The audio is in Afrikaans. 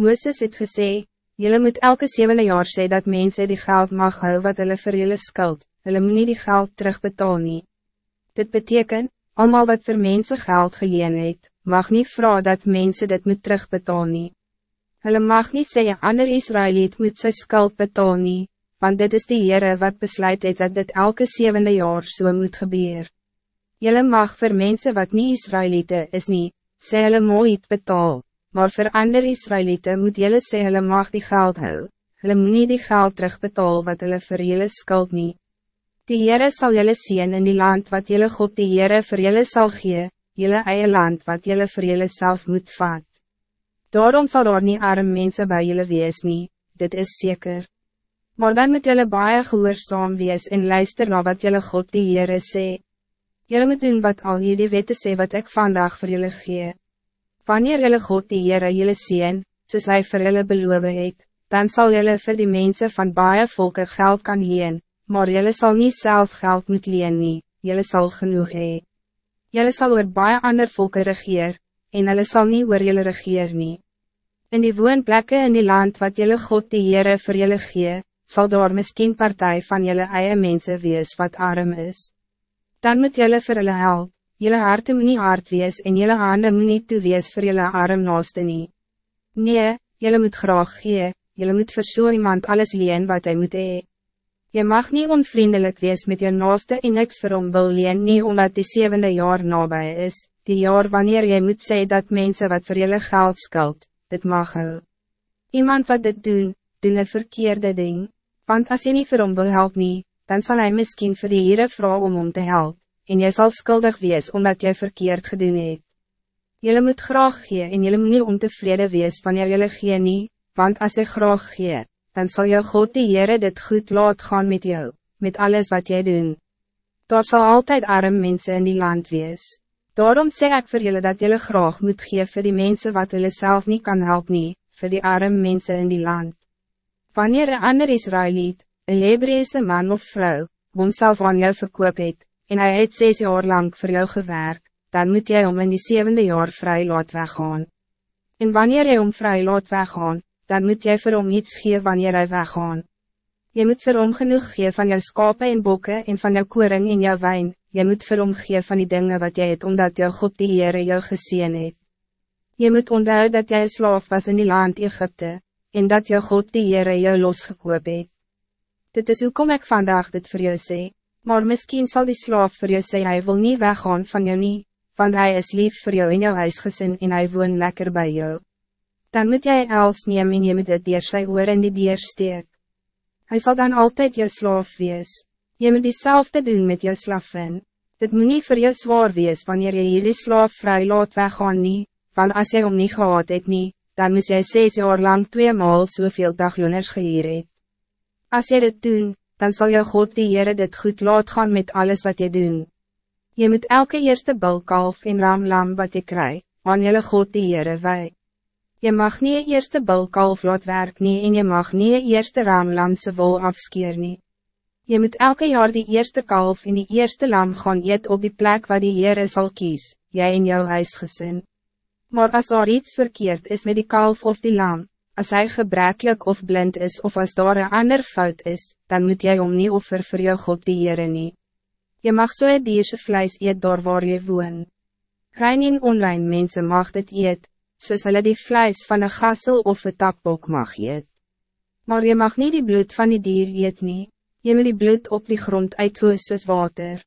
Mooses het gesê, Jullie moet elke zevende jaar sê dat mensen die geld mag hou wat hulle vir julle skuld, hulle moet nie die geld terugbetaal nie. Dit betekent, allemaal wat voor mensen geld geleen het, mag niet vrouw dat mensen dit moet terugbetaal nie. Hulle mag niet sê een ander Israëliet moet sy skuld betaal nie, want dit is die Heere wat besluit het dat dit elke zevende jaar so moet gebeuren. Jullie mag voor mensen wat niet Israëlieten is niet, sê hulle mooit betaal, maar voor andere Israëlieten moet jullie sê hulle mag die geld hou, hulle moet nie die geld terugbetaal wat hulle vir jullie skuld nie. Die Heere sal jullie zien in die land wat jullie God die Heere vir jullie sal gee, jullie eie land wat jullie vir jullie zelf moet vat. Daarom zal daar nie arm mensen bij jullie wees nie, dit is zeker. Maar dan moet jullie baie gehoorzaam wees en luister na wat jullie God die Heere sê. Jullie moet doen wat al jullie weten sê wat ik vandaag voor jullie gee. Wanneer jullie God die Heere jullie zien, soos hy vir jullie beloof het, dan zal jullie voor die mensen van baie volke geld kan leen, maar jullie zal niet zelf geld moet leen nie, jullie zal genoeg hee. Jullie zal oor baie ander volke regeer, en jullie zal niet oor jullie regeer nie. In die woonplekke in die land wat jullie God die Heere vir jullie gee, zal daar miskien partij van jullie eie mensen wees wat arm is. Dan moet jullie vir hulle help, Jelle harte moet nie hard wees en jelle handen moet nie toe wees vir jelle arm naaste nie. Nee, jelle moet graag gee, jelle moet vir so iemand alles leen wat hij moet hee. Je mag niet onvriendelijk wees met je naaste en niks vir hom wil leen nie omdat die zevende jaar nabij is, die jaar wanneer je moet zeggen dat mensen wat voor jullie geld skuld, dit mag hou. Iemand wat dit doen, doen een verkeerde ding, want als je niet vir hom wil help nie, dan zal hij misschien vir die Heere vrouw om om te helpen en jy zal skuldig wees omdat jy verkeerd gedoen het. Jylle moet graag gee en jylle moet nie ontevrede wees wanneer jylle gee nie, want als jy graag gee, dan zal jou God die Heere dit goed laat gaan met jou, met alles wat jy doen. Daar zal altijd arm mensen in die land wees. Daarom sê ek vir julle dat julle graag moet gee vir die mensen wat hulle self niet kan helpen, nie, vir die arm mensen in die land. Wanneer een ander Israëliet, een Hebreese man of vrouw, homself aan jou verkoop het, en hij het zes jaar lang voor jou gewerkt, dan moet jij om in die zevende jaar vrij laat weggaan. En wanneer jy om vrij laat weggaan, dan moet jij voor hom iets gee wanneer hij weggaan. Je moet vir hom genoeg gee van jou skape en bokke en van jou koring en jou wijn, je moet vir hom gee van die dingen wat jij het omdat jou God die Heere jou gezien het. Je moet onthou dat jij slaaf was in die land Egypte, en dat jou God die Heere jou losgekoop het. Dit is hoe kom ik vandaag dit voor jou sê. Maar misschien zal die slaaf voor jou zeggen, hij wil niet weggaan van jou niet, want hij is lief voor jou in jouw huisgezin en hij woont lekker bij jou. Dan moet jij els neem en je moet het dier sy oor in die dier steek. Hij zal dan altijd jou slaaf wees. Je moet diezelfde doen met jou slaffen. Dit moet niet voor jou zwaar wees wanneer je jullie slaaf vrij laat weggaan nie, want als jy om niet gehad het nie, dan moet jy zes jaar lang twee maal soveel dagloners geheer het. Als jy dit doen, dan zal jou God die Heere dit goed laat gaan met alles wat je doen. Je moet elke eerste bulkalf en ramlam wat je krijgt, aan jelle God die Heere wij. Je mag niet eerste bulkalf laat werk nie en je mag niet eerste ramlamse wol afskeer nie. Je moet elke jaar die eerste kalf en die eerste lam gaan eet op die plek waar die Heere zal kies, jij in jouw huisgezin. Maar als er iets verkeerd is met die kalf of die lam, als hij gebrekkelijk of blind is of als daar een ander fout is, dan moet jij om niet offer voor jou God die Heere nie. Je mag so een dierse vlees eet daar waar je woon. Rein en online mensen mag dit eet, soos hulle die vlees van een gassel of een takbok mag eet. Maar je mag niet die bloed van die dier eet nie, je moet die bloed op die grond uithoos soos water.